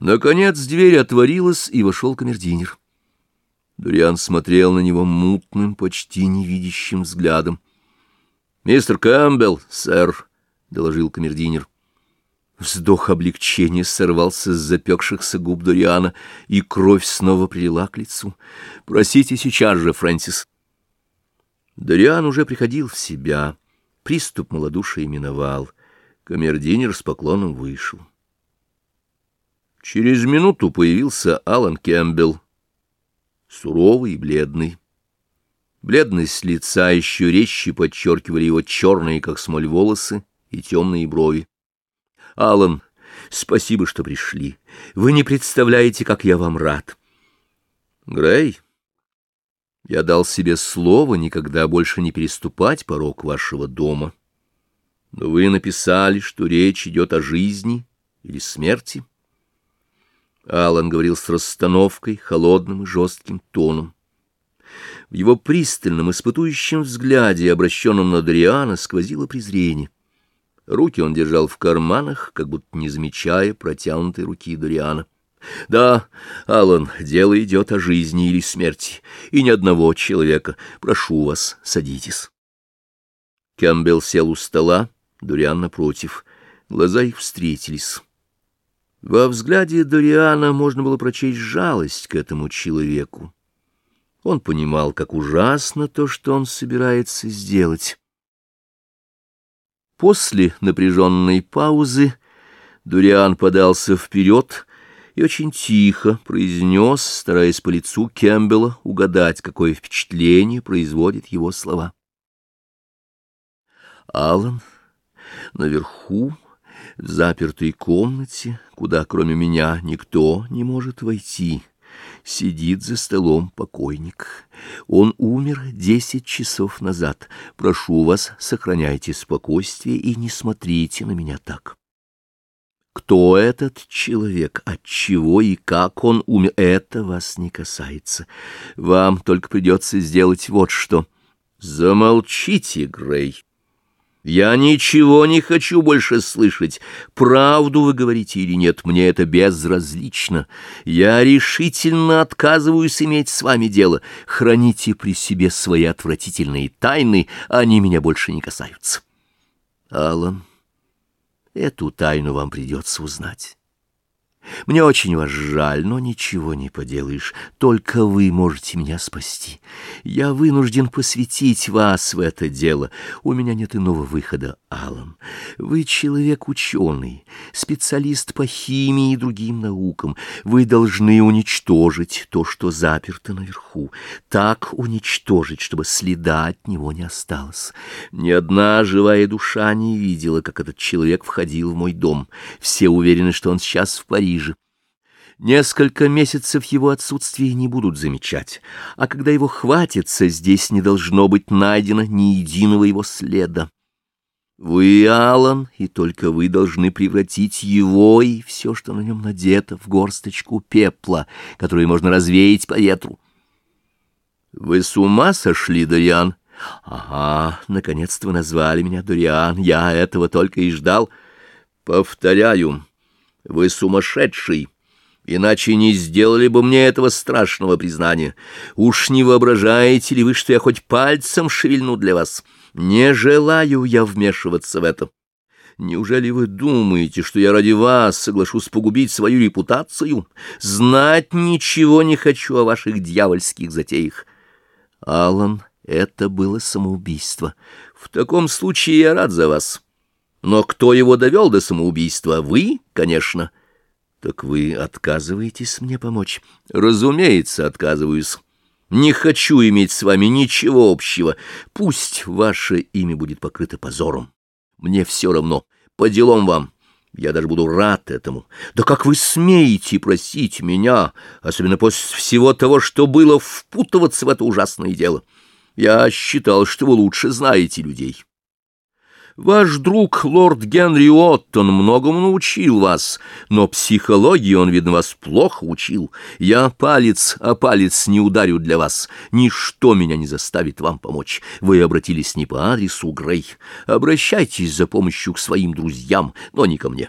Наконец дверь отворилась, и вошел камердинер. Дуриан смотрел на него мутным, почти невидящим взглядом. — Мистер Кэмпбелл, сэр, — доложил камердинер. Вздох облегчения сорвался с запекшихся губ Дуриана, и кровь снова прилила к лицу. — Просите сейчас же, Фрэнсис. Дориан уже приходил в себя. Приступ малодушия миновал. Камердинер с поклоном вышел. Через минуту появился Алан Кэмпбелл, суровый и бледный. Бледность лица еще резче подчеркивали его черные, как смоль, волосы и темные брови. — Алан, спасибо, что пришли. Вы не представляете, как я вам рад. — Грей, я дал себе слово никогда больше не переступать порог вашего дома. Но вы написали, что речь идет о жизни или смерти. — Алан говорил с расстановкой, холодным и жестким тоном. В его пристальном, испытующем взгляде, обращенном на Дориана, сквозило презрение. Руки он держал в карманах, как будто не замечая протянутой руки Дориана. «Да, Алан, дело идет о жизни или смерти, и ни одного человека. Прошу вас, садитесь». Кэмпбелл сел у стола, Дориан напротив. Глаза их встретились. Во взгляде Дориана можно было прочесть жалость к этому человеку. Он понимал, как ужасно то, что он собирается сделать. После напряженной паузы Дуриан подался вперед и очень тихо произнес, стараясь по лицу Кэмпбелла угадать, какое впечатление производит его слова. Алан наверху в запертой комнате, куда кроме меня никто не может войти, сидит за столом покойник. Он умер десять часов назад. Прошу вас, сохраняйте спокойствие и не смотрите на меня так. Кто этот человек, от чего и как он умер, это вас не касается. Вам только придется сделать вот что. Замолчите, Грей. Я ничего не хочу больше слышать. Правду вы говорите или нет, мне это безразлично. Я решительно отказываюсь иметь с вами дело. Храните при себе свои отвратительные тайны, они меня больше не касаются. Алан, эту тайну вам придется узнать. Мне очень вас жаль, но ничего не поделаешь. Только вы можете меня спасти. Я вынужден посвятить вас в это дело. У меня нет иного выхода, Алан. Вы человек ученый, специалист по химии и другим наукам. Вы должны уничтожить то, что заперто наверху. Так уничтожить, чтобы следа от него не осталось. Ни одна живая душа не видела, как этот человек входил в мой дом. Все уверены, что он сейчас в Париже Несколько месяцев его отсутствия не будут замечать, а когда его хватится, здесь не должно быть найдено ни единого его следа. Вы, Алан, и только вы должны превратить его и все, что на нем надето, в горсточку пепла, которую можно развеять по ветру. Вы с ума сошли, Дориан? Ага, наконец-то вы назвали меня Дориан, я этого только и ждал. Повторяю, вы сумасшедший. Иначе не сделали бы мне этого страшного признания. Уж не воображаете ли вы, что я хоть пальцем шевельну для вас? Не желаю я вмешиваться в это. Неужели вы думаете, что я ради вас соглашусь погубить свою репутацию? Знать ничего не хочу о ваших дьявольских затеях. Алан, это было самоубийство. В таком случае я рад за вас. Но кто его довел до самоубийства? Вы, конечно. Так вы отказываетесь мне помочь? Разумеется, отказываюсь. Не хочу иметь с вами ничего общего. Пусть ваше имя будет покрыто позором. Мне все равно. По делам вам. Я даже буду рад этому. Да как вы смеете просить меня, особенно после всего того, что было, впутываться в это ужасное дело? Я считал, что вы лучше знаете людей». Ваш друг, лорд Генри Оттон, многому научил вас, но психологии он, видно, вас плохо учил. Я палец о палец не ударю для вас. Ничто меня не заставит вам помочь. Вы обратились не по адресу, Грей. Обращайтесь за помощью к своим друзьям, но не ко мне.